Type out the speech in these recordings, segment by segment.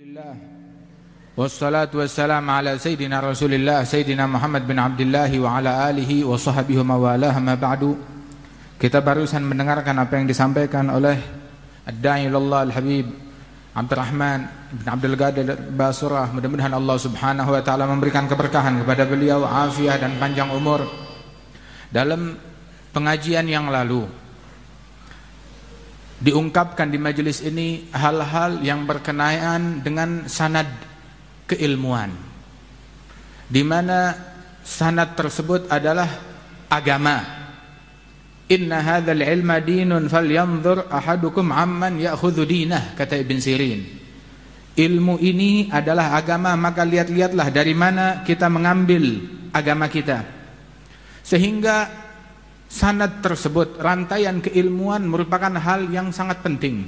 Alhamdulillah. Wassalatu wassalam ala Sayyidina Rasulillah Sayyidina Muhammad bin Abdullah Wa ala alihi wa sahbihi wa mawalah Ma ba'du. Kita barusan mendengarkan apa yang disampaikan oleh Ad-Da'i Allah Al-Habib Abdurrahman bin Abdul Qadir Basurah. Mudah-mudahan Allah subhanahu wa ta'ala memberikan keberkahan kepada beliau Afiah dan panjang umur. Dalam pengajian yang lalu diungkapkan di majelis ini hal-hal yang berkenaan dengan sanad keilmuan di mana sanad tersebut adalah agama. Inna hadzal ilma dinun falyanzur ahadukum amman ya'khudhu dinah kata Ibn Sirin. Ilmu ini adalah agama maka lihat-lihatlah dari mana kita mengambil agama kita. Sehingga sanad tersebut rantaian keilmuan merupakan hal yang sangat penting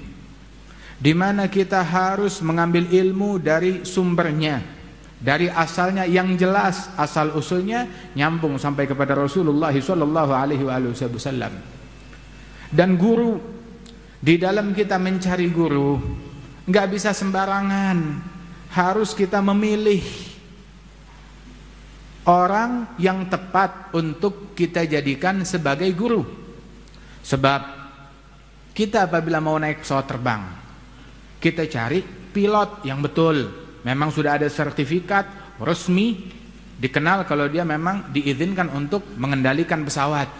di mana kita harus mengambil ilmu dari sumbernya dari asalnya yang jelas asal usulnya nyambung sampai kepada Rasulullah sallallahu alaihi wasallam. Dan guru di dalam kita mencari guru nggak bisa sembarangan harus kita memilih orang yang tepat untuk kita jadikan sebagai guru. Sebab kita apabila mau naik pesawat terbang, kita cari pilot yang betul. Memang sudah ada sertifikat resmi dikenal kalau dia memang diizinkan untuk mengendalikan pesawat.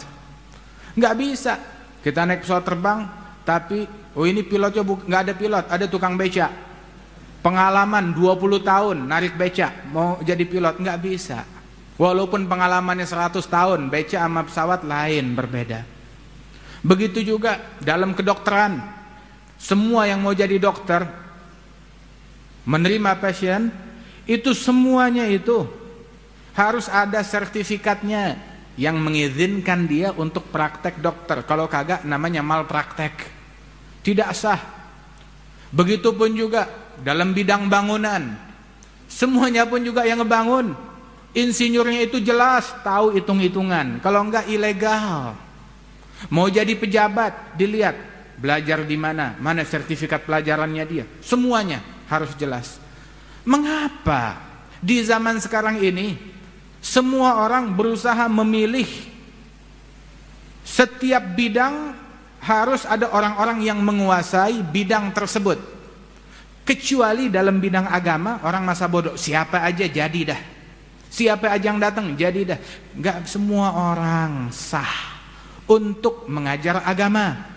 Nggak bisa kita naik pesawat terbang tapi oh ini pilotnya nggak ada pilot, ada tukang beca. Pengalaman 20 tahun narik beca mau jadi pilot nggak bisa. Walaupun pengalamannya 100 tahun, beca sama pesawat lain berbeda. Begitu juga dalam kedokteran. Semua yang mau jadi dokter menerima pasien itu semuanya itu harus ada sertifikatnya yang mengizinkan dia untuk praktek dokter. Kalau kagak namanya malpraktek. Tidak sah. Begitupun juga dalam bidang bangunan. Semuanya pun juga yang ngebangun Insinyurnya itu jelas tahu hitung-hitungan. Kalau enggak ilegal. Mau jadi pejabat, dilihat belajar di mana, mana sertifikat pelajarannya dia. Semuanya harus jelas. Mengapa di zaman sekarang ini semua orang berusaha memilih setiap bidang harus ada orang-orang yang menguasai bidang tersebut. Kecuali dalam bidang agama orang masa bodoh, siapa aja jadi dah. Siapa aja yang datang jadi dah. Enggak semua orang sah untuk mengajar agama.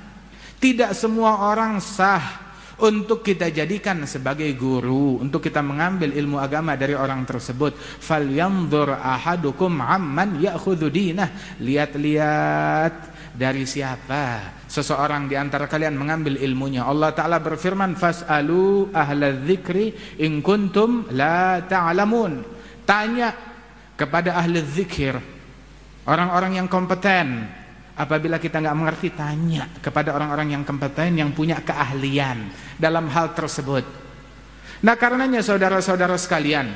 Tidak semua orang sah untuk kita jadikan sebagai guru, untuk kita mengambil ilmu agama dari orang tersebut. Falyanzur ahadukum amman ya'khudhu dinah. Lihat-lihat dari siapa seseorang di antara kalian mengambil ilmunya. Allah Taala berfirman, "Fas'alu ahla dzikri in kuntum la ta'lamun." Tanya kepada ahli zikir, orang-orang yang kompeten. Apabila kita nggak mengerti, tanya kepada orang-orang yang kompeten yang punya keahlian dalam hal tersebut. Nah, karenanya saudara-saudara sekalian,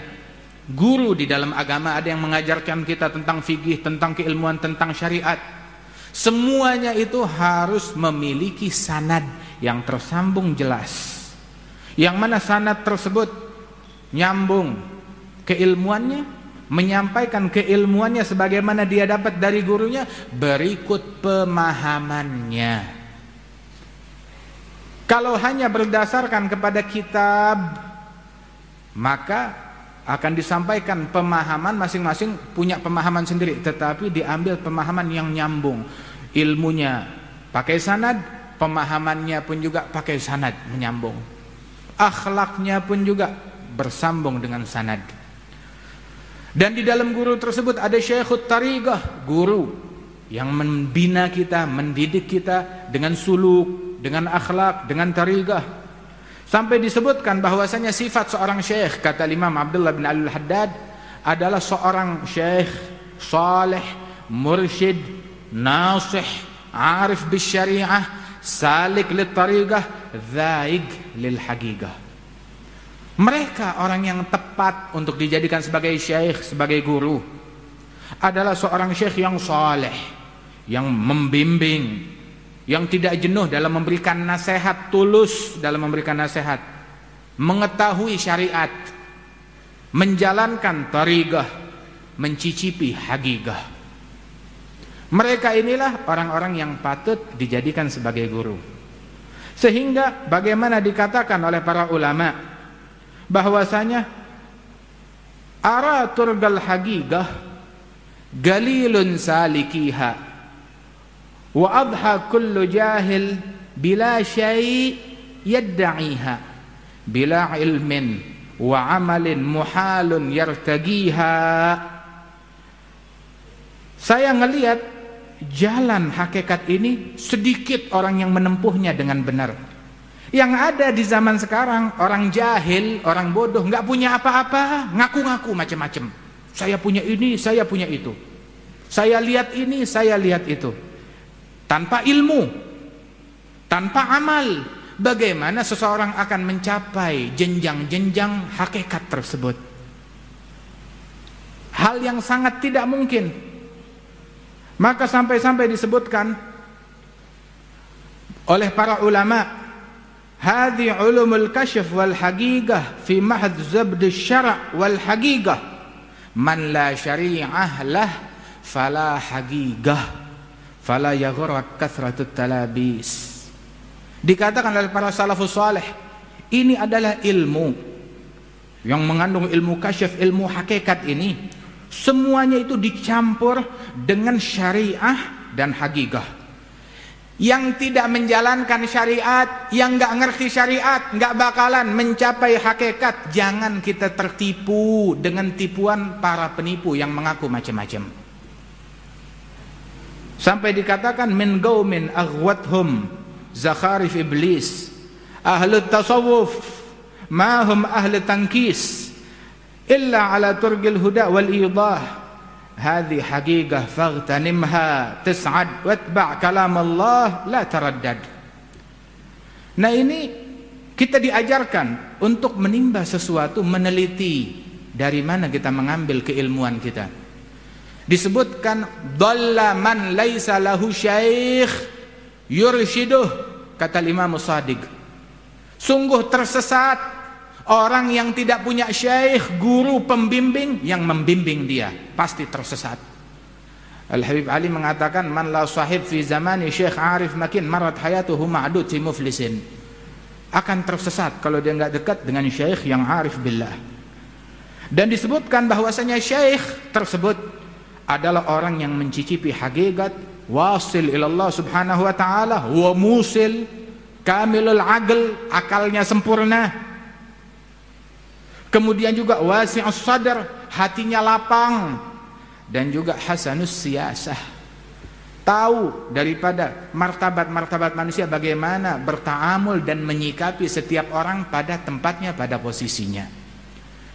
guru di dalam agama ada yang mengajarkan kita tentang fikih, tentang keilmuan, tentang syariat. Semuanya itu harus memiliki sanad yang tersambung jelas. Yang mana sanad tersebut nyambung keilmuannya, menyampaikan keilmuannya sebagaimana dia dapat dari gurunya, berikut pemahamannya. Kalau hanya berdasarkan kepada kitab, maka akan disampaikan pemahaman masing-masing punya pemahaman sendiri, tetapi diambil pemahaman yang nyambung. Ilmunya pakai sanad, pemahamannya pun juga pakai sanad menyambung. Akhlaknya pun juga bersambung dengan sanad. Dan di dalam guru tersebut ada syekhut tarigah, guru yang membina kita, mendidik kita dengan suluk, dengan akhlak, dengan tarigah. Sampai disebutkan bahwasanya sifat seorang syekh kata Imam Abdullah bin Al-Haddad adalah seorang syekh saleh, mursyid, nasih, arif bisyariah, salik lit tarigah, dhaig lil haqiqah. Mereka orang yang tepat untuk dijadikan sebagai syekh, sebagai guru adalah seorang syekh yang saleh, yang membimbing, yang tidak jenuh dalam memberikan nasihat, tulus dalam memberikan nasihat. mengetahui syariat, menjalankan tarigah, mencicipi hagigah. Mereka inilah orang-orang yang patut dijadikan sebagai guru. Sehingga bagaimana dikatakan oleh para ulama bahwasanya ara turgal hagigah galilun salikiha wa adha kullu jahil bila syai yadda'iha bila ilmin wa amalin muhalun yartagiha. Saya ngelihat jalan hakikat ini sedikit orang yang menempuhnya dengan benar yang ada di zaman sekarang orang jahil, orang bodoh nggak punya apa-apa, ngaku-ngaku macam-macam. Saya punya ini, saya punya itu. Saya lihat ini, saya lihat itu. Tanpa ilmu, tanpa amal, bagaimana seseorang akan mencapai jenjang-jenjang hakikat tersebut hal yang sangat tidak mungkin maka sampai-sampai disebutkan oleh para ulama hadhi ulumul kashf wal haqiqah fi mahd zabd syara' wal haqiqah man la syari'ah lah fala haqiqah fala yaghurrak kathratut talabis Dikatakan oleh para salafus saleh, ini adalah ilmu yang mengandung ilmu kasyaf, ilmu hakikat ini. Semuanya itu dicampur dengan syariah dan hagigah. Yang tidak menjalankan syariat, yang nggak ngerti syariat, nggak bakalan mencapai hakikat. Jangan kita tertipu dengan tipuan para penipu yang mengaku macam-macam. Sampai dikatakan min gaumin aghwathum zakharif iblis ahli tasawuf ma hum ahli tankis illa ala turgil huda wal idah hadhi haqiqah faghtanimha tas'ad watba' kalam Allah la taraddad. Nah ini kita diajarkan untuk menimba sesuatu meneliti dari mana kita mengambil keilmuan kita. Disebutkan dhalla laisa lahu syaikh yurshiduh kata Imam Sadiq. Sungguh tersesat orang yang tidak punya syekh guru pembimbing yang membimbing dia pasti tersesat. Al-Habib Ali mengatakan man la sahib fi zamani syekh arif makin marat hayatuhu ma'dud fi muflisin. Akan tersesat kalau dia enggak dekat dengan syekh yang arif billah. Dan disebutkan bahwasanya syekh tersebut adalah orang yang mencicipi hakikat wasil ilallah subhanahu wa ta'ala wa musil kamilul aql akalnya sempurna kemudian juga wasi'us sadar hatinya lapang. Dan juga hasanus siyasah. Tahu daripada martabat-martabat manusia bagaimana bertaamul dan menyikapi setiap orang pada tempatnya pada posisinya.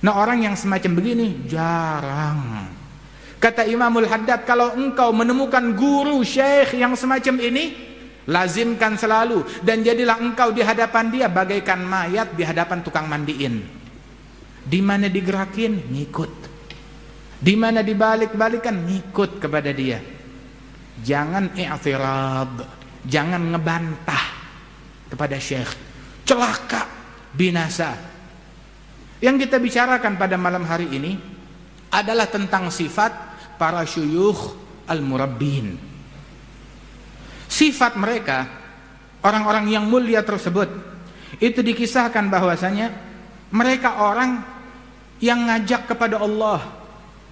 Nah orang yang semacam begini jarang. Kata Imamul Haddad, kalau engkau menemukan guru syekh yang semacam ini, lazimkan selalu. Dan jadilah engkau di hadapan dia bagaikan mayat di hadapan tukang mandiin. Di mana digerakin, ngikut. Di mana dibalik-balikan, ngikut kepada dia. Jangan i'tirad, jangan ngebantah kepada syekh. Celaka, binasa. Yang kita bicarakan pada malam hari ini adalah tentang sifat para syuyukh al-murabbin. Sifat mereka, orang-orang yang mulia tersebut, itu dikisahkan bahwasanya mereka orang yang ngajak kepada Allah,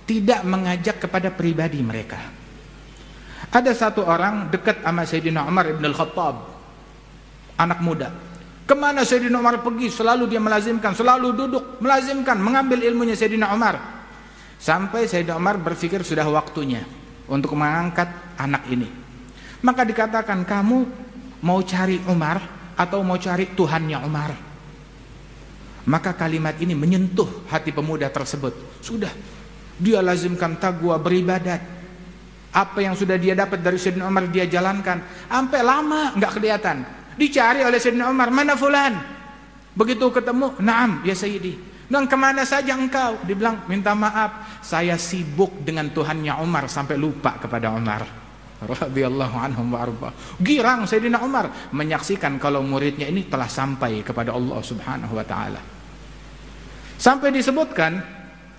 tidak mengajak kepada pribadi mereka. Ada satu orang dekat sama Sayyidina Umar ibn al-Khattab, anak muda. Ke mana Sayyidina Umar pergi, selalu dia melazimkan, selalu duduk, melazimkan, mengambil ilmunya Sayyidina Umar. Sampai Sayyidina Umar berpikir sudah waktunya untuk mengangkat anak ini. Maka dikatakan kamu mau cari Umar atau mau cari Tuhannya Umar. Maka kalimat ini menyentuh hati pemuda tersebut. Sudah, dia lazimkan tagwa beribadat. Apa yang sudah dia dapat dari Sayyidina Umar dia jalankan. Sampai lama nggak kelihatan. Dicari oleh Sayyidina Umar, mana fulan? Begitu ketemu, naam ya Sayyidi. Dan ke mana saja engkau? Dibilang, minta maaf, saya sibuk dengan Tuhannya Umar sampai lupa kepada Umar. Radhiyallahu anhum wa arba. Girang Sayyidina Umar menyaksikan kalau muridnya ini telah sampai kepada Allah Subhanahu wa taala. Sampai disebutkan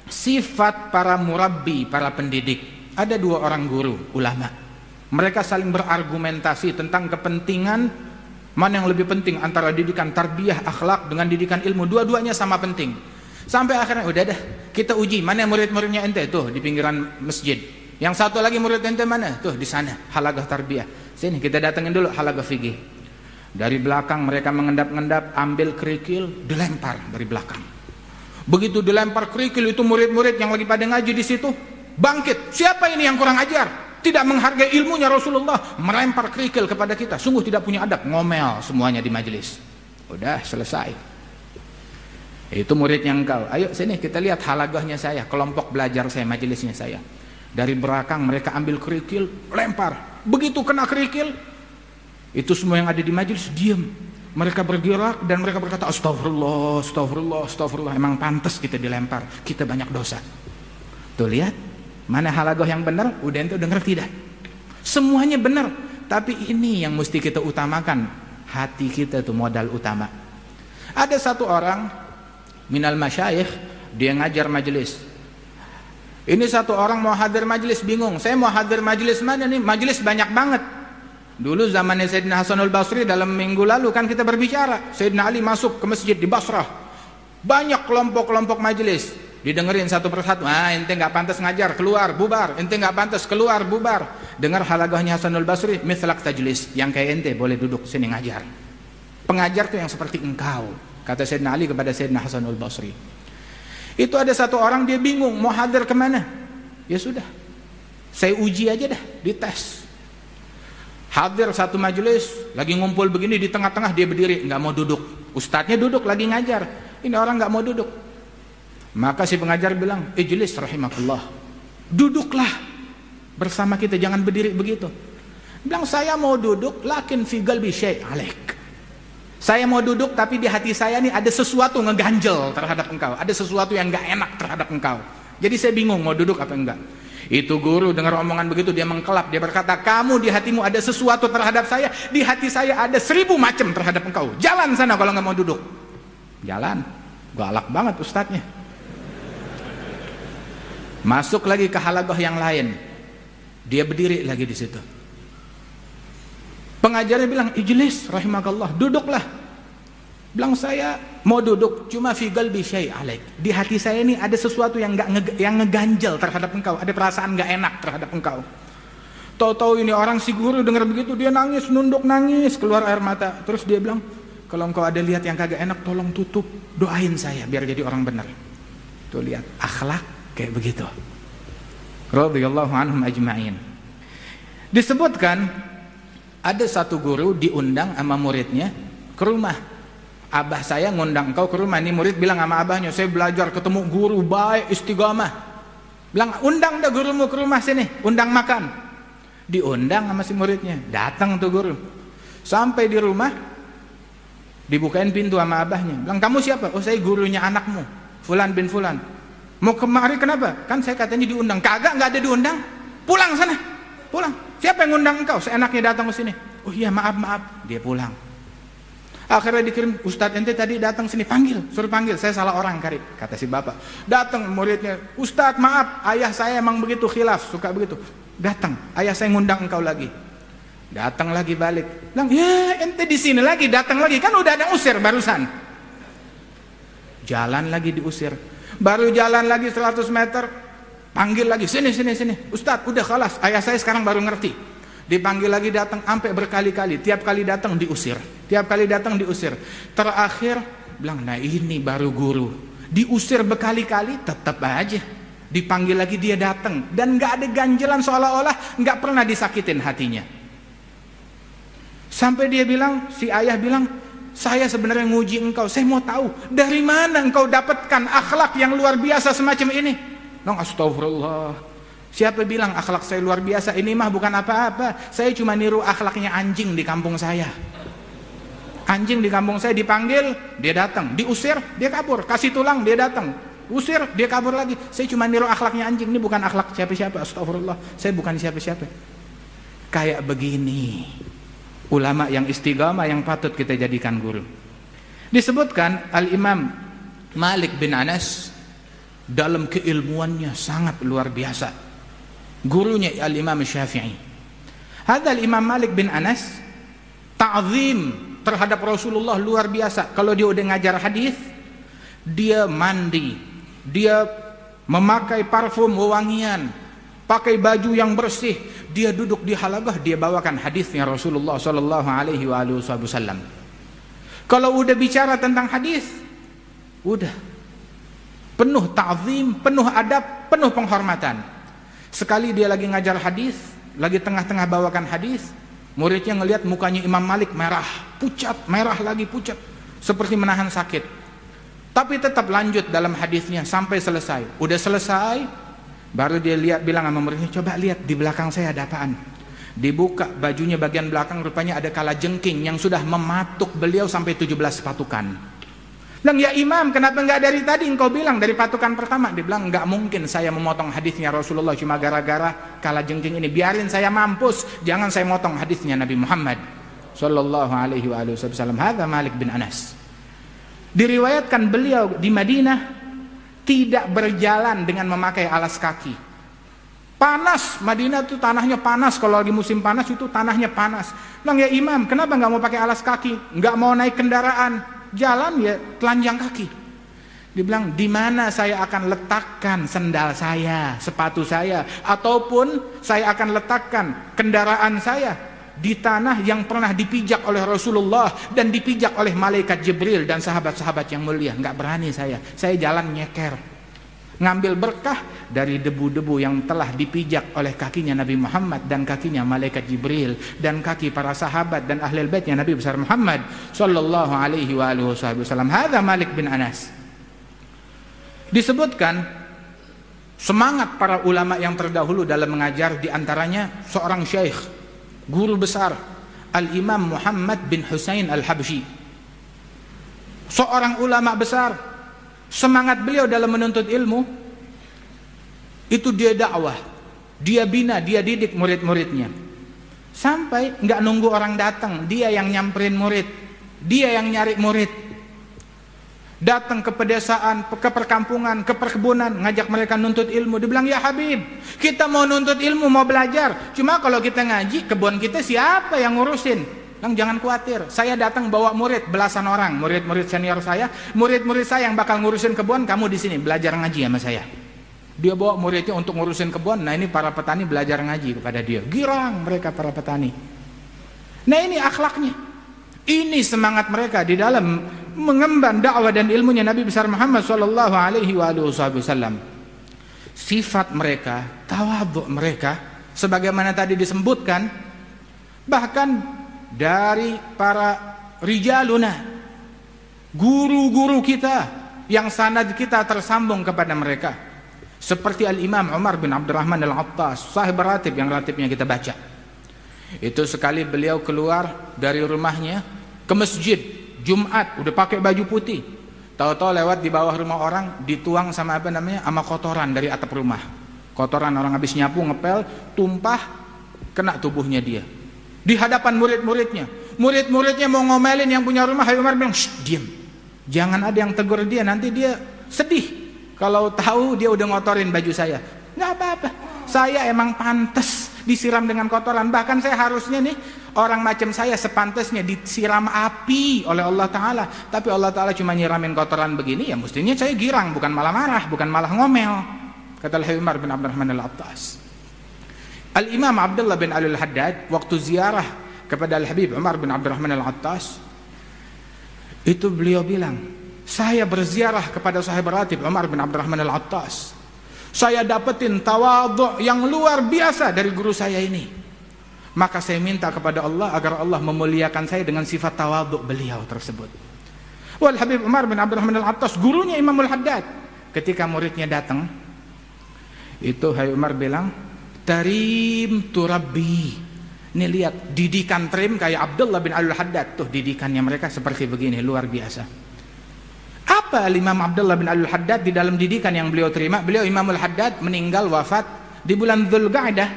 sifat para murabbi, para pendidik. Ada dua orang guru, ulama. Mereka saling berargumentasi tentang kepentingan mana yang lebih penting antara didikan tarbiyah akhlak dengan didikan ilmu. Dua-duanya sama penting. Sampai akhirnya udah dah, kita uji mana murid-muridnya ente tuh di pinggiran masjid. Yang satu lagi murid ente mana? Tuh di sana, halagah tarbiyah. Sini kita datengin dulu halagah fikih. Dari belakang mereka mengendap-endap, ambil kerikil, dilempar dari belakang. Begitu dilempar kerikil itu murid-murid yang lagi pada ngaji di situ bangkit. Siapa ini yang kurang ajar? Tidak menghargai ilmunya Rasulullah, melempar kerikil kepada kita. Sungguh tidak punya adab, ngomel semuanya di majelis. Udah selesai. Itu muridnya engkau. Ayo sini kita lihat halagahnya saya, kelompok belajar saya, majelisnya saya. Dari belakang mereka ambil kerikil, lempar. Begitu kena kerikil, itu semua yang ada di majelis diam mereka bergerak dan mereka berkata astagfirullah, astagfirullah, astagfirullah. Emang pantas kita dilempar, kita banyak dosa. Tuh lihat, mana halagoh yang benar? Udah itu dengar tidak? Semuanya benar, tapi ini yang mesti kita utamakan. Hati kita itu modal utama. Ada satu orang minal masyayikh, dia ngajar majelis. Ini satu orang mau hadir majelis bingung. Saya mau hadir majelis mana nih? Majelis banyak banget. Dulu zamannya Sayyidina Hasanul Basri dalam minggu lalu kan kita berbicara. Sayyidina Ali masuk ke masjid di Basrah. Banyak kelompok-kelompok majelis. Didengerin satu persatu. Ah, ente nggak pantas ngajar, keluar, bubar. Ente nggak pantas keluar, bubar. Dengar halagahnya Hasanul Basri, mithlak tajlis. Yang kayak ente boleh duduk sini ngajar. Pengajar tuh yang seperti engkau. Kata Sayyidina Ali kepada Sayyidina Hasanul Basri. Itu ada satu orang dia bingung mau hadir ke mana. Ya sudah. Saya uji aja dah, dites hadir satu majelis lagi ngumpul begini di tengah-tengah dia berdiri nggak mau duduk. Ustadznya duduk lagi ngajar. Ini orang nggak mau duduk. Maka si pengajar bilang ijlis rahimakullah. Duduklah. Bersama kita jangan berdiri begitu. Bilang saya mau duduk lakin fi galbi syai' alaik saya mau duduk tapi di hati saya nih ada sesuatu ngeganjel terhadap engkau. Ada sesuatu yang nggak enak terhadap engkau. Jadi saya bingung mau duduk apa enggak itu guru dengar omongan begitu dia mengkelap. Dia berkata, kamu di hatimu ada sesuatu terhadap saya. Di hati saya ada seribu macam terhadap engkau. Jalan sana kalau nggak mau duduk. Jalan. Galak banget ustadznya. Masuk lagi ke halagoh yang lain. Dia berdiri lagi di situ. Pengajarnya bilang, ijlis rahimakallah, duduklah. Bilang saya mau duduk cuma fi galbi syai alaik. Di hati saya ini ada sesuatu yang enggak nge, yang ngeganjel terhadap engkau, ada perasaan enggak enak terhadap engkau. Tahu-tahu ini orang si guru dengar begitu dia nangis, nunduk nangis, keluar air mata. Terus dia bilang, "Kalau engkau ada lihat yang kagak enak tolong tutup, doain saya biar jadi orang benar." Tuh lihat akhlak kayak begitu. Radhiyallahu anhum ajma'in. Disebutkan ada satu guru diundang sama muridnya ke rumah abah saya ngundang engkau ke rumah. Ini murid bilang sama abahnya saya belajar ketemu guru baik istiqamah bilang undang dah gurumu ke rumah sini undang makan. Diundang sama si muridnya. Datang tuh guru. Sampai di rumah dibukain pintu sama abahnya. Bilang kamu siapa? Oh saya gurunya anakmu fulan bin fulan. Mau kemari kenapa? Kan saya katanya diundang. Kagak nggak ada diundang. Pulang sana pulang. Siapa yang ngundang engkau? Seenaknya datang ke sini. Oh iya maaf maaf. Dia pulang Akhirnya dikirim, Ustadz ente tadi datang sini, panggil, suruh panggil, saya salah orang karib, kata si bapak. Datang muridnya, Ustadz maaf, ayah saya emang begitu khilaf, suka begitu. Datang, ayah saya ngundang engkau lagi. Datang lagi balik, bilang, ya ente di sini lagi, datang lagi, kan udah ada usir barusan. Jalan lagi diusir, baru jalan lagi 100 meter, panggil lagi, sini, sini, sini. Ustadz, udah kalas, ayah saya sekarang baru ngerti dipanggil lagi datang sampai berkali-kali. Tiap kali datang diusir. Tiap kali datang diusir. Terakhir bilang nah ini baru guru. Diusir berkali-kali tetap aja. Dipanggil lagi dia datang. Dan nggak ada ganjelan seolah-olah nggak pernah disakitin hatinya. Sampai dia bilang si ayah bilang saya sebenarnya nguji engkau. Saya mau tahu dari mana engkau dapatkan akhlak yang luar biasa semacam ini? Nong astagfirullah Siapa bilang akhlak saya luar biasa? Ini mah bukan apa-apa. Saya cuma niru akhlaknya anjing di kampung saya. Anjing di kampung saya dipanggil, dia datang. Diusir, dia kabur. Kasih tulang, dia datang. Usir, dia kabur lagi. Saya cuma niru akhlaknya anjing. Ini bukan akhlak siapa-siapa. Astagfirullah. Saya bukan siapa-siapa. Kayak begini. Ulama yang istiqamah yang patut kita jadikan guru. Disebutkan Al-Imam Malik bin Anas dalam keilmuannya sangat luar biasa. Gurunya Al-Imam Syafi'i. Hadal Imam Malik bin Anas ta'zim terhadap Rasulullah luar biasa. Kalau dia udah ngajar hadis, dia mandi, dia memakai parfum wewangian, pakai baju yang bersih, dia duduk di halagah, dia bawakan hadisnya Rasulullah sallallahu alaihi wasallam. Kalau udah bicara tentang hadis, udah penuh ta'zim, penuh adab, penuh penghormatan. Sekali dia lagi ngajar hadis, lagi tengah-tengah bawakan hadis, muridnya ngelihat mukanya Imam Malik merah, pucat, merah lagi pucat, seperti menahan sakit. Tapi tetap lanjut dalam hadisnya sampai selesai. Udah selesai, baru dia lihat bilang sama muridnya, coba lihat di belakang saya ada apaan. Dibuka bajunya bagian belakang rupanya ada kala jengking yang sudah mematuk beliau sampai 17 patukan. Bilang, ya imam, kenapa enggak dari tadi engkau bilang dari patukan pertama? Dia bilang, enggak mungkin saya memotong hadisnya Rasulullah cuma gara-gara kala jengking ini. Biarin saya mampus, jangan saya motong hadisnya Nabi Muhammad sallallahu alaihi wasallam. Hadza Malik bin Anas. Diriwayatkan beliau di Madinah tidak berjalan dengan memakai alas kaki. Panas, Madinah itu tanahnya panas. Kalau lagi musim panas itu tanahnya panas. Bilang ya imam, kenapa nggak mau pakai alas kaki? Nggak mau naik kendaraan? Jalan ya telanjang kaki. Dibilang di mana saya akan letakkan sendal saya, sepatu saya, ataupun saya akan letakkan kendaraan saya di tanah yang pernah dipijak oleh Rasulullah dan dipijak oleh malaikat Jibril dan sahabat-sahabat yang mulia. Enggak berani saya. Saya jalan nyeker. Ngambil berkah dari debu-debu yang telah dipijak oleh kakinya Nabi Muhammad dan kakinya malaikat Jibril dan kaki para sahabat dan ahli baitnya Nabi besar Muhammad sallallahu alaihi wa alihi wasallam. Hadza Malik bin Anas. Disebutkan semangat para ulama yang terdahulu dalam mengajar di antaranya seorang syekh guru besar Al-Imam Muhammad bin Husain Al-Habsyi. Seorang ulama besar semangat beliau dalam menuntut ilmu itu dia dakwah dia bina dia didik murid-muridnya sampai nggak nunggu orang datang dia yang nyamperin murid dia yang nyari murid datang ke pedesaan, ke perkampungan, ke perkebunan, ngajak mereka nuntut ilmu. Dibilang, ya Habib, kita mau nuntut ilmu, mau belajar. Cuma kalau kita ngaji, kebun kita siapa yang ngurusin? Lang jangan khawatir, saya datang bawa murid belasan orang, murid-murid senior saya, murid-murid saya yang bakal ngurusin kebun, kamu di sini belajar ngaji sama saya. Dia bawa muridnya untuk ngurusin kebun. Nah ini para petani belajar ngaji kepada dia. Girang mereka para petani. Nah ini akhlaknya. Ini semangat mereka di dalam mengemban dakwah dan ilmunya Nabi besar Muhammad sallallahu alaihi wasallam. Sifat mereka, tawadhu mereka sebagaimana tadi disebutkan bahkan dari para rijaluna guru-guru kita yang sanad kita tersambung kepada mereka seperti Al-Imam Umar bin Abdurrahman Al-Attas, sahib ratib yang ratibnya kita baca. Itu sekali beliau keluar dari rumahnya ke masjid Jumat, udah pakai baju putih. Tahu-tahu lewat di bawah rumah orang dituang sama apa namanya? sama kotoran dari atap rumah. Kotoran orang habis nyapu ngepel, tumpah kena tubuhnya dia. Di hadapan murid-muridnya. Murid-muridnya mau ngomelin yang punya rumah, Hai Umar bilang, "Diam. Jangan ada yang tegur dia, nanti dia sedih." Kalau tahu dia udah ngotorin baju saya. Nggak apa-apa. Saya emang pantas disiram dengan kotoran. Bahkan saya harusnya nih orang macam saya sepantasnya disiram api oleh Allah Ta'ala. Tapi Allah Ta'ala cuma nyiramin kotoran begini ya mestinya saya girang. Bukan malah marah, bukan malah ngomel. Kata Al-Himar bin Abdurrahman Al-Attas. Al-Imam Abdullah bin Al-Haddad waktu ziarah kepada Al-Habib Umar bin Abdurrahman Al-Attas itu beliau bilang saya berziarah kepada sahabat ratib Umar bin Abdurrahman Al-Attas. Saya dapetin tawadhu yang luar biasa dari guru saya ini. Maka saya minta kepada Allah agar Allah memuliakan saya dengan sifat tawadhu beliau tersebut. Wal Habib Umar bin Abdurrahman Al-Attas, gurunya Imam Al-Haddad. Ketika muridnya datang, itu Hai Umar bilang, "Tarim turabbi." Ini lihat didikan trim kayak Abdullah bin Al-Haddad tuh didikannya mereka seperti begini luar biasa. Apa Imam Abdullah bin Al-Haddad di dalam didikan yang beliau terima? Beliau Imam Al-Haddad meninggal wafat di bulan Dzulqa'dah.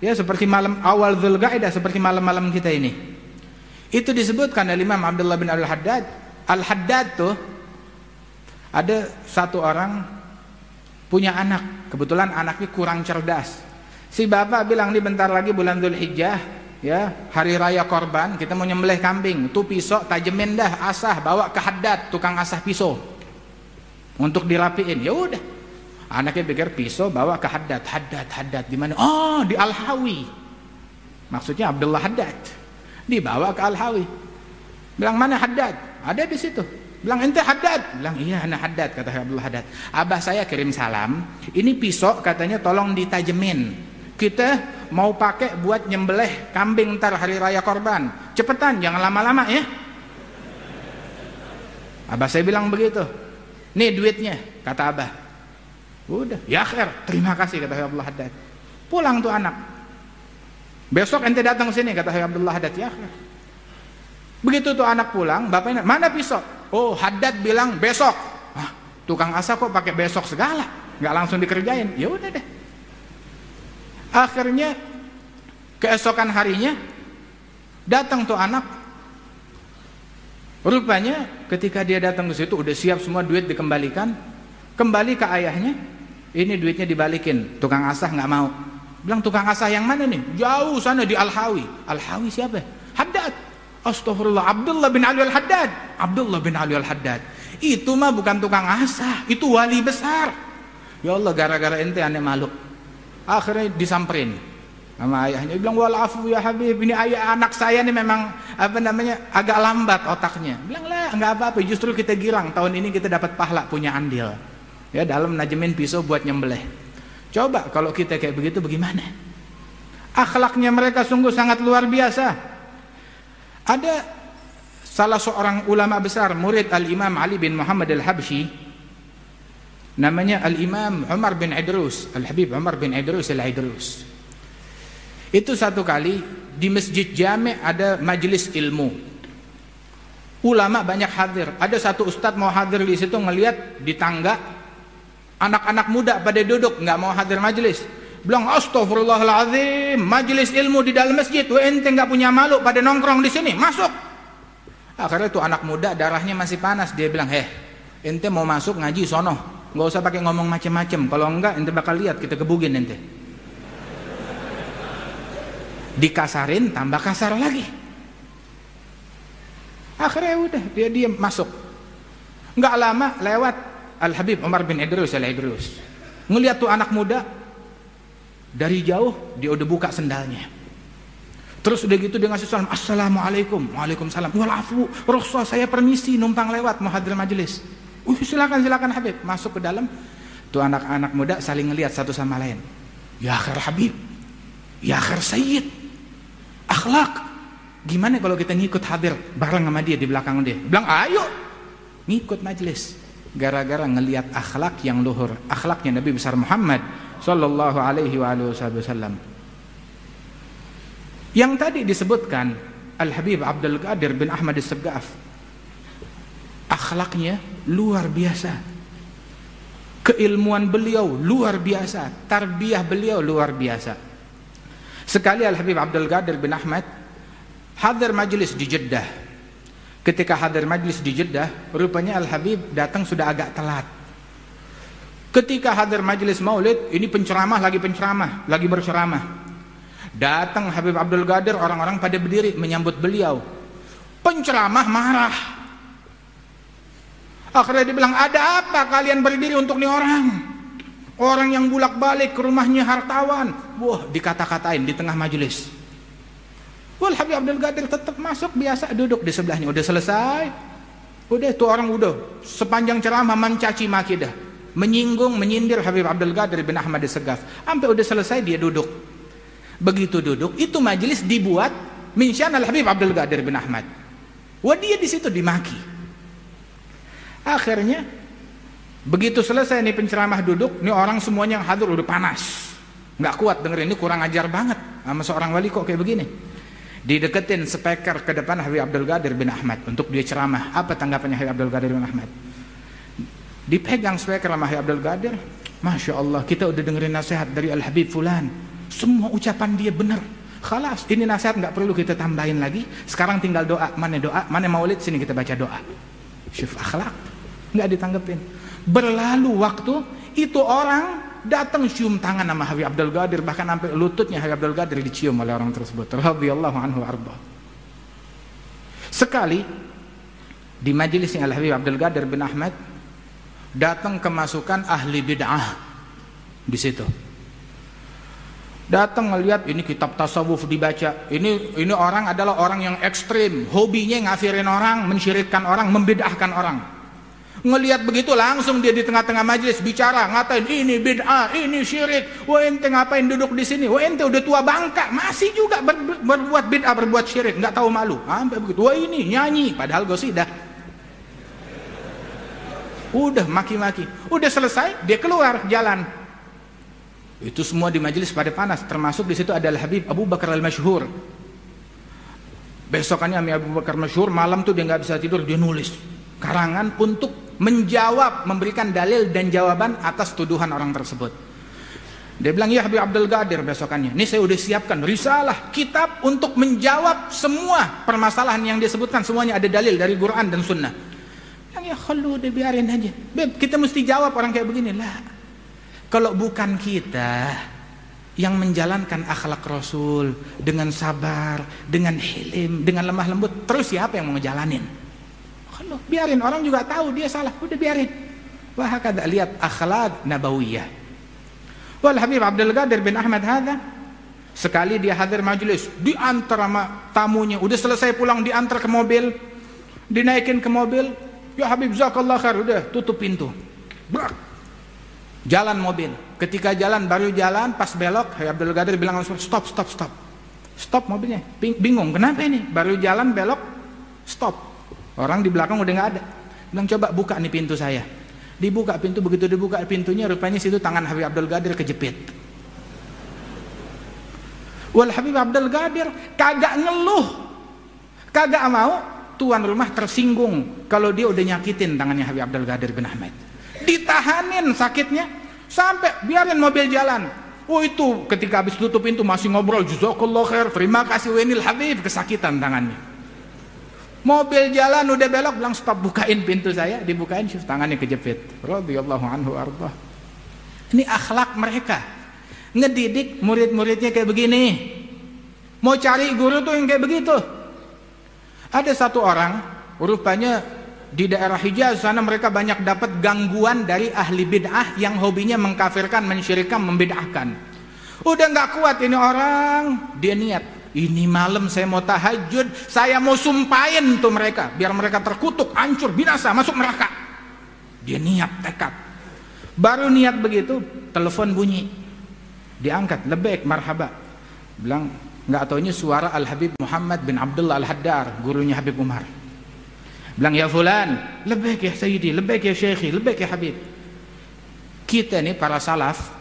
Ya, seperti malam awal Dzulqa'dah seperti malam-malam kita ini. Itu disebutkan oleh Imam Abdullah bin Al-Haddad. Al-Haddad tuh Ada satu orang punya anak, kebetulan anaknya kurang cerdas. Si bapak bilang nih bentar lagi bulan Dhul Hijjah, ya hari raya korban, kita mau nyembelih kambing, tuh pisau tajemin dah, asah, bawa ke haddad, tukang asah pisau untuk dirapiin. Ya udah, anaknya pikir pisau bawa ke haddad, haddad, haddad di mana? Oh di Al Hawi, maksudnya Abdullah Haddad, dibawa ke Al Hawi. Bilang mana haddad? Ada di situ. Bilang ente Haddad. Bilang iya anak Haddad kata Abdullah Haddad. Abah saya kirim salam. Ini pisau katanya tolong ditajemin. Kita mau pakai buat nyembelih kambing ntar hari raya korban. Cepetan jangan lama-lama ya. Abah saya bilang begitu. Nih duitnya kata Abah. Udah, ya akhir. Terima kasih kata Abdullah Haddad. Pulang tuh anak. Besok ente datang sini kata Abdullah Haddad ya akhir. Begitu tuh anak pulang, bapaknya mana pisau? Oh Haddad bilang besok. Wah, tukang asa kok pakai besok segala, nggak langsung dikerjain. Ya udah deh. Akhirnya keesokan harinya datang tuh anak. Rupanya ketika dia datang ke situ udah siap semua duit dikembalikan, kembali ke ayahnya. Ini duitnya dibalikin, tukang asah nggak mau. Bilang tukang asah yang mana nih? Jauh sana di Al-Hawi. Al-Hawi siapa? Haddad. Astagfirullah Abdullah bin Ali al-Haddad Abdullah bin Ali al-Haddad itu mah bukan tukang asah itu wali besar ya Allah gara-gara ente aneh malu akhirnya disamperin. Sama ayahnya. Dia bilang walafu ya Habib ini ayah anak saya ini memang apa namanya agak lambat otaknya. Bilang lah nggak apa-apa. Justru kita girang tahun ini kita dapat pahala punya andil. Ya dalam najemin pisau buat nyembelih. Coba kalau kita kayak begitu bagaimana? Akhlaknya mereka sungguh sangat luar biasa. Ada salah seorang ulama besar murid Al-Imam Ali bin Muhammad Al-Habsyi namanya Al-Imam Umar bin Idrus Al-Habib Umar bin Idrus Al-Idrus. Itu satu kali di Masjid Jami' ada majelis ilmu. Ulama banyak hadir. Ada satu ustadz mau hadir di situ ngelihat di tangga anak-anak muda pada duduk nggak mau hadir majelis bilang astagfirullahaladzim majelis ilmu di dalam masjid wa ente nggak punya malu pada nongkrong di sini masuk. Akhirnya tuh anak muda darahnya masih panas dia bilang heh ente mau masuk ngaji sono nggak usah pakai ngomong macem-macem kalau enggak ente bakal lihat kita gebugin ente dikasarin tambah kasar lagi akhirnya udah dia diam masuk nggak lama lewat Al Habib Umar bin Idrus Al Idrus ngeliat tuh anak muda dari jauh dia udah buka sendalnya. Terus udah gitu dia ngasih salam, Assalamualaikum. Waalaikumsalam. Walafu, Rasul saya permisi numpang lewat mau hadir majelis. Uh, silakan silakan Habib masuk ke dalam. Tuh anak-anak muda saling ngelihat satu sama lain. Ya akhir Habib. Ya akhir Sayyid. Akhlak. Gimana kalau kita ngikut hadir bareng sama dia di belakang dia? Bilang, ayo. Ngikut majelis. Gara-gara ngelihat akhlak yang luhur. Akhlaknya Nabi besar Muhammad sallallahu alaihi wasallam. Yang tadi disebutkan Al Habib Abdul Qadir bin Ahmad As-Segaf akhlaknya luar biasa. Keilmuan beliau luar biasa, tarbiyah beliau luar biasa. Sekali Al Habib Abdul Qadir bin Ahmad hadir majlis di Jeddah. Ketika hadir majlis di Jeddah, rupanya Al Habib datang sudah agak telat. Ketika hadir majelis maulid, ini penceramah lagi penceramah, lagi berceramah. Datang Habib Abdul Qadir, orang-orang pada berdiri menyambut beliau. Penceramah marah. Akhirnya dia bilang, ada apa kalian berdiri untuk nih orang? Orang yang bulak-balik ke rumahnya hartawan. Wah, dikata-katain di tengah majelis. Wah, Habib Abdul Qadir tetap masuk biasa duduk di sebelahnya. Udah selesai. Udah itu orang udah sepanjang ceramah mencaci maki dah menyinggung, menyindir Habib Abdul Qadir bin Ahmad Segaf. Sampai udah selesai dia duduk. Begitu duduk, itu majelis dibuat minsyan al Habib Abdul Qadir bin Ahmad. Wah dia di situ dimaki. Akhirnya begitu selesai nih penceramah duduk, nih orang semuanya yang hadir udah panas. nggak kuat dengerin ini kurang ajar banget sama seorang wali kok kayak begini. Dideketin speaker ke depan Habib Abdul Qadir bin Ahmad untuk dia ceramah. Apa tanggapannya Habib Abdul Qadir bin Ahmad? dipegang speaker sama Abdul Qadir Masya Allah kita udah dengerin nasihat dari Al-Habib Fulan semua ucapan dia benar khalas ini nasihat nggak perlu kita tambahin lagi sekarang tinggal doa mana doa mana maulid sini kita baca doa syuf akhlak nggak ditanggepin. Berlalu waktu itu orang datang cium tangan sama Habib Abdul Qadir bahkan sampai lututnya Habib Abdul Qadir dicium oleh orang tersebut. Radhiyallahu anhu arba. Sekali di majelisnya Al Habib Abdul Qadir bin Ahmad datang kemasukan ahli bid'ah di situ. Datang ngelihat ini kitab tasawuf dibaca. Ini ini orang adalah orang yang ekstrim, hobinya ngafirin orang, mensyirikkan orang, membid'ahkan orang. Ngelihat begitu langsung dia di tengah-tengah majelis bicara, ngatain ini bid'ah, ini syirik. Wah ente ngapain duduk di sini? Wah ente udah tua bangka, masih juga ber, berbuat bid'ah, berbuat syirik, nggak tahu malu. Sampai begitu. Wah ini nyanyi, padahal gosidah. Udah maki-maki. Udah selesai, dia keluar jalan. Itu semua di majelis pada panas, termasuk di situ adalah Habib Abu Bakar Al-Masyhur. Besokannya Ami Abu Bakar Masyhur malam tuh dia nggak bisa tidur, dia nulis karangan untuk menjawab, memberikan dalil dan jawaban atas tuduhan orang tersebut. Dia bilang, ya Habib Abdul Qadir besokannya. Ini saya udah siapkan risalah, kitab untuk menjawab semua permasalahan yang disebutkan. Semuanya ada dalil dari Quran dan Sunnah. Yang ya kalau udah biarin aja. Beb, kita mesti jawab orang kayak begini. Lah, kalau bukan kita yang menjalankan akhlak Rasul dengan sabar, dengan hilim, dengan lemah lembut, terus siapa yang mau ngejalanin? Kalau biarin orang juga tahu dia salah, udah biarin. Wah, kada lihat akhlak nabawiyah. Wal Habib Abdul Qadir bin Ahmad hadha sekali dia hadir majelis diantar sama tamunya udah selesai pulang diantar ke mobil dinaikin ke mobil ya Habib zakallah khair. Udah tutup pintu. Brak. jalan mobil. Ketika jalan baru jalan pas belok Habib Abdul Qadir bilang langsung stop stop stop. Stop mobilnya. Bingung kenapa ini? Baru jalan belok stop orang di belakang udah nggak ada bilang coba buka nih pintu saya Dibuka pintu, begitu dibuka pintunya rupanya situ tangan Habib Abdul Qadir kejepit. Wal Habib Abdul Qadir kagak ngeluh. Kagak mau tuan rumah tersinggung kalau dia udah nyakitin tangannya Habib Abdul Qadir bin Ahmad. Ditahanin sakitnya sampai biarin mobil jalan. Oh itu ketika habis tutup pintu masih ngobrol jazakallah khair, terima kasih Wenil Habib kesakitan tangannya. Mobil jalan udah belok bilang stop bukain pintu saya, dibukain syuf tangannya kejepit. Radhiyallahu anhu arba. Ini akhlak mereka. Ngedidik murid-muridnya kayak begini. Mau cari guru tuh yang kayak begitu. Ada satu orang, rupanya di daerah Hijaz sana mereka banyak dapat gangguan dari ahli bid'ah yang hobinya mengkafirkan, mensyirikan, membid'ahkan. Udah nggak kuat ini orang, dia niat ini malam saya mau tahajud, saya mau sumpahin tuh mereka, biar mereka terkutuk, hancur, binasa, masuk neraka. Dia niat tekad. Baru niat begitu, telepon bunyi. Diangkat, lebek, marhaba. Bilang, nggak taunya suara Al Habib Muhammad bin Abdullah Al Haddar, gurunya Habib Umar. Bilang, ya fulan, lebek ya Sayyidi, lebek ya Syekhi, lebek ya Habib. Kita nih para salaf,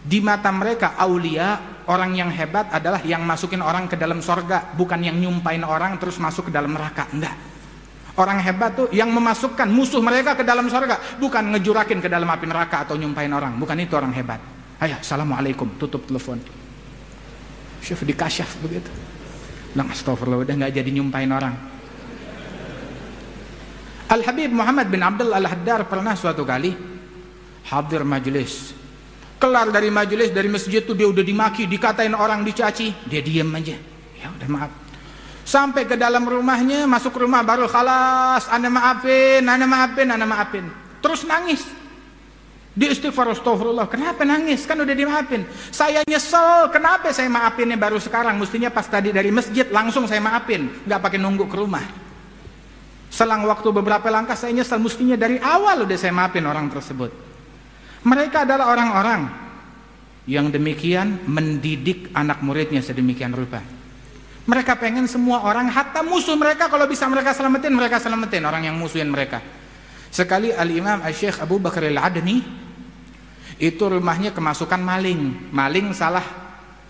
di mata mereka aulia orang yang hebat adalah yang masukin orang ke dalam sorga bukan yang nyumpain orang terus masuk ke dalam neraka enggak. Orang hebat tuh yang memasukkan musuh mereka ke dalam sorga bukan ngejurakin ke dalam api neraka atau nyumpain orang bukan itu orang hebat. Ayo assalamualaikum tutup telepon. Syuf dikasyaf begitu. Bilang astagfirullah udah nggak jadi nyumpain orang. Al Habib Muhammad bin Abdul Al Haddar pernah suatu kali hadir majelis kelar dari majelis dari masjid tuh dia udah dimaki dikatain orang dicaci dia diam aja. Ya udah maaf. Sampai ke dalam rumahnya masuk rumah baru khalas anda maafin anda maafin anda maafin. Terus nangis. Di istighfar astagfirullah kenapa nangis? Kan udah dimaafin. Saya nyesel. Kenapa saya maafinnya baru sekarang? Mestinya pas tadi dari masjid langsung saya maafin. Nggak pakai nunggu ke rumah. Selang waktu beberapa langkah saya nyesel. Mestinya dari awal udah saya maafin orang tersebut mereka adalah orang-orang yang demikian mendidik anak muridnya sedemikian rupa. Mereka pengen semua orang, hatta musuh mereka kalau bisa mereka selamatin, mereka selamatin orang yang musuhin mereka. Sekali Al-Imam Al-Syekh Abu Bakar Al-Adni itu rumahnya kemasukan maling. Maling salah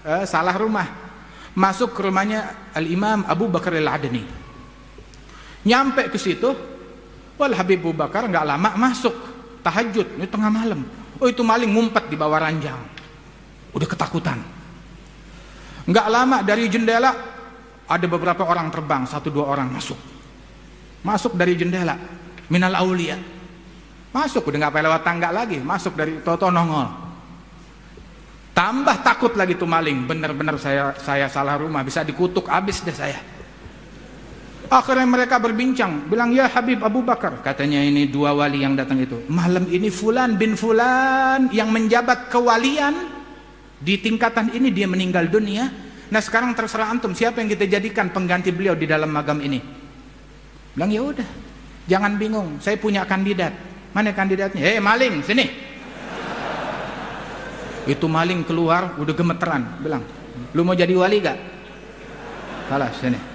eh, salah rumah. Masuk ke rumahnya Al-Imam Abu Bakar Al-Adni. Nyampe ke situ, wal Habib Abu Bakar nggak lama masuk tahajud, ini tengah malam. Oh itu maling ngumpet di bawah ranjang. Udah ketakutan. Nggak lama dari jendela ada beberapa orang terbang, satu dua orang masuk. Masuk dari jendela. Minal aulia. Masuk udah nggak lewat tangga lagi, masuk dari toto nongol. Tambah takut lagi tuh maling, bener-bener saya saya salah rumah, bisa dikutuk abis deh saya. Akhirnya mereka berbincang, bilang ya Habib Abu Bakar, katanya ini dua wali yang datang itu. Malam ini Fulan bin Fulan yang menjabat kewalian di tingkatan ini dia meninggal dunia. Nah sekarang terserah antum siapa yang kita jadikan pengganti beliau di dalam magam ini. Bilang ya udah, jangan bingung, saya punya kandidat. Mana kandidatnya? Hei maling, sini. Itu maling keluar, udah gemeteran, bilang, lu mau jadi wali gak? Salah, sini.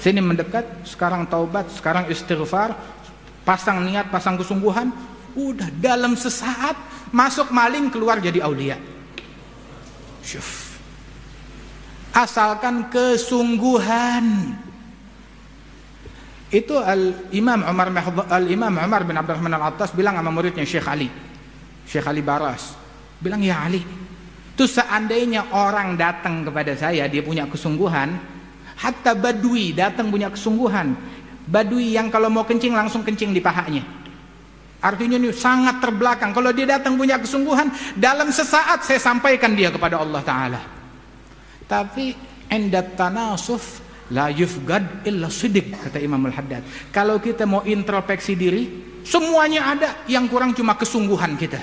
Sini mendekat, sekarang taubat, sekarang istighfar, pasang niat, pasang kesungguhan, udah dalam sesaat masuk maling keluar jadi aulia. Asalkan kesungguhan. Itu Al Imam Umar Al Imam Umar bin Abdurrahman Al Attas bilang sama muridnya Syekh Ali. Syekh Ali Baras. Bilang ya Ali, itu seandainya orang datang kepada saya dia punya kesungguhan, hatta badui datang punya kesungguhan. Badui yang kalau mau kencing langsung kencing di pahanya. Artinya ini sangat terbelakang. Kalau dia datang punya kesungguhan, dalam sesaat saya sampaikan dia kepada Allah Ta'ala. Tapi, endat tanasuf, La yufgad illa sidik kata Imam Al-Haddad. Kalau kita mau introspeksi diri, semuanya ada, yang kurang cuma kesungguhan kita.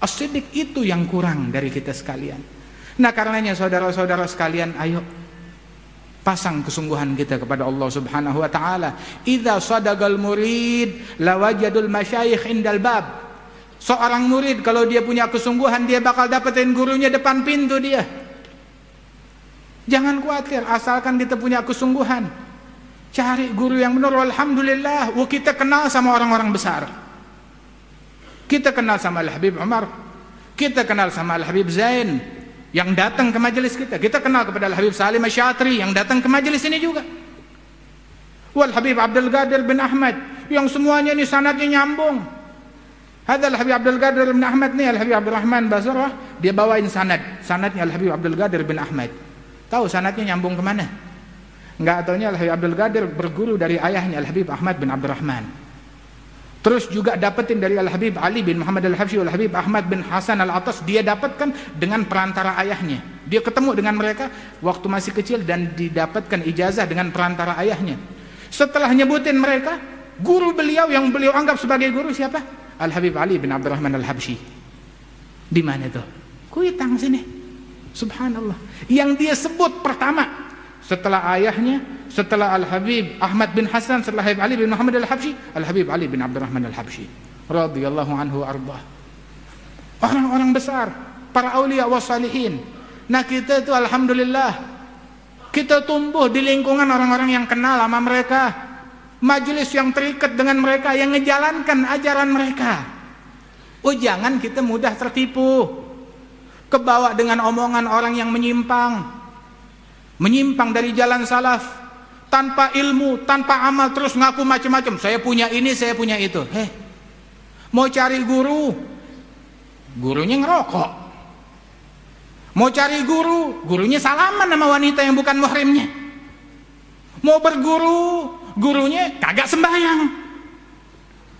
Asidik itu yang kurang dari kita sekalian. Nah karenanya saudara-saudara sekalian, ayo pasang kesungguhan kita kepada Allah Subhanahu wa taala. Idza sadagal murid lawajadul masyayikh indal bab. Seorang murid kalau dia punya kesungguhan dia bakal dapetin gurunya depan pintu dia. Jangan khawatir, asalkan kita punya kesungguhan. Cari guru yang benar, Alhamdulillah. Wah, kita kenal sama orang-orang besar. Kita kenal sama Al-Habib Umar. Kita kenal sama Al-Habib Zain. Yang datang ke majelis kita. Kita kenal kepada Al-Habib Salim Asyatri. Yang datang ke majelis ini juga. Wal Habib Abdul Qadir bin Ahmad. Yang semuanya ini sanadnya nyambung. Hadal Habib Abdul Qadir bin Ahmad ni Al Habib Abdul Rahman Basrah dia bawain sanad. Sanadnya Al Habib Abdul Qadir bin Ahmad. Tahu sanatnya nyambung ke mana? Enggak taunya Al-Habib Abdul Qadir berguru dari ayahnya Al-Habib Ahmad bin Abdurrahman. Terus juga dapetin dari Al-Habib Ali bin Muhammad Al-Habsyi Al-Habib Ahmad bin Hasan Al-Atas dia dapatkan dengan perantara ayahnya. Dia ketemu dengan mereka waktu masih kecil dan didapatkan ijazah dengan perantara ayahnya. Setelah nyebutin mereka, guru beliau yang beliau anggap sebagai guru siapa? Al-Habib Ali bin Abdurrahman Al-Habsyi. Di mana itu? Kuitang sini. Subhanallah. Yang dia sebut pertama setelah ayahnya, setelah Al-Habib Ahmad bin Hasan, setelah Habib Ali bin Muhammad Al-Habsyi, Al-Habib Ali bin Abdurrahman Al-Habsyi radhiyallahu anhu arba. Orang-orang besar, para aulia wasalihin. Nah, kita itu alhamdulillah kita tumbuh di lingkungan orang-orang yang kenal sama mereka. Majelis yang terikat dengan mereka yang menjalankan ajaran mereka. Oh, jangan kita mudah tertipu kebawa dengan omongan orang yang menyimpang menyimpang dari jalan salaf. Tanpa ilmu, tanpa amal terus ngaku macam-macam. Saya punya ini, saya punya itu. Heh. Mau cari guru? Gurunya ngerokok. Mau cari guru? Gurunya salaman sama wanita yang bukan muhrimnya. Mau berguru? Gurunya kagak sembahyang.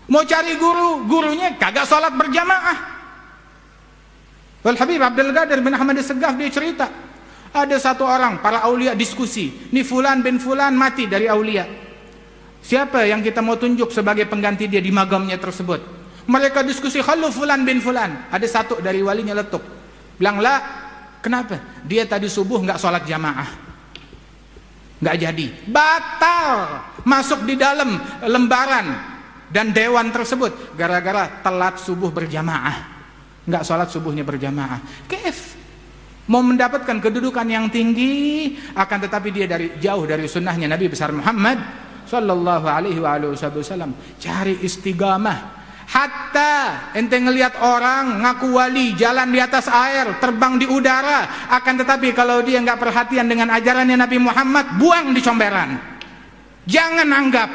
Mau cari guru? Gurunya kagak sholat berjamaah. Wal Habib Abdul Qadir bin Ahmad Segaf dia cerita ada satu orang para aulia diskusi ini fulan bin fulan mati dari aulia. Siapa yang kita mau tunjuk sebagai pengganti dia di magamnya tersebut? Mereka diskusi khalu fulan bin fulan. Ada satu dari walinya letuk bilang lah kenapa? Dia tadi subuh nggak sholat jamaah. Nggak jadi. Batal. Masuk di dalam lembaran dan dewan tersebut gara-gara telat subuh berjamaah. Nggak sholat subuhnya berjamaah. Kef mau mendapatkan kedudukan yang tinggi akan tetapi dia dari jauh dari sunnahnya Nabi besar Muhammad sallallahu alaihi wasallam. Cari istigamah hatta ente ngelihat orang ngaku wali jalan di atas air terbang di udara akan tetapi kalau dia nggak perhatian dengan ajarannya Nabi Muhammad buang di comberan. Jangan anggap.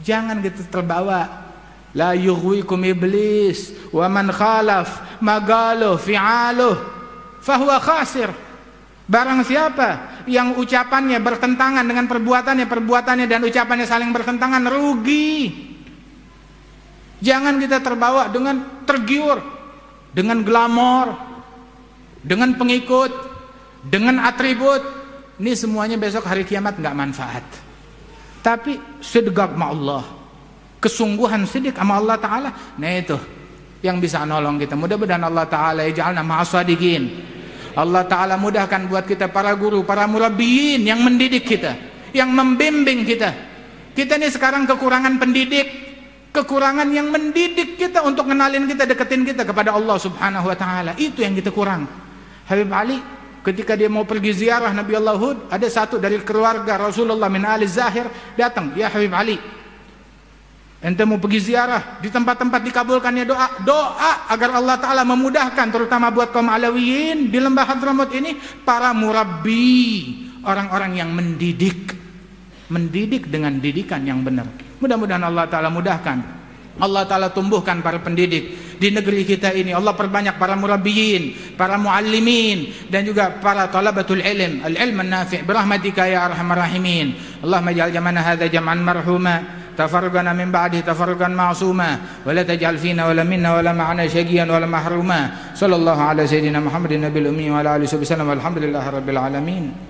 Jangan gitu terbawa. La yughwikum iblis wa man khalaf magaluh fi'aluh fahuwa khasir barang siapa yang ucapannya bertentangan dengan perbuatannya perbuatannya dan ucapannya saling bertentangan rugi Jangan kita terbawa dengan tergiur, dengan glamor, dengan pengikut, dengan atribut. Ini semuanya besok hari kiamat nggak manfaat. Tapi sedekah sama Allah, kesungguhan sidik sama Allah Taala, nah itu yang bisa nolong kita. Mudah-mudahan Allah Taala ij'alna ma'asadiqin. Allah Taala mudahkan buat kita para guru, para murabbiin yang mendidik kita, yang membimbing kita. Kita ini sekarang kekurangan pendidik, kekurangan yang mendidik kita untuk kenalin kita deketin kita kepada Allah Subhanahu wa taala itu yang kita kurang Habib Ali ketika dia mau pergi ziarah Nabi Allah Hud ada satu dari keluarga Rasulullah min ali Zahir datang ya Habib Ali ente mau pergi ziarah di tempat-tempat dikabulkannya doa doa agar Allah Ta'ala memudahkan terutama buat kaum alawiyin di lembah Hadramut ini para murabbi orang-orang yang mendidik mendidik dengan didikan yang benar Mudah-mudahan Allah Ta'ala mudahkan. Allah Ta'ala tumbuhkan para pendidik di negeri kita ini. Allah perbanyak para murabbiyin, para muallimin dan juga para talabatul ilm, al-ilm an-nafi' birahmatika ya arhamar rahimin. Allahumma jam'ana hadha jam'an marhuma تفرقنا من بعده تفرقا معصوما ولا تجعل فينا ولا منا ولا معنا شقيا ولا محروما. صلى الله على سيدنا محمد النبي الأمي وعلى آله وسلم والحمد لله رب العالمين.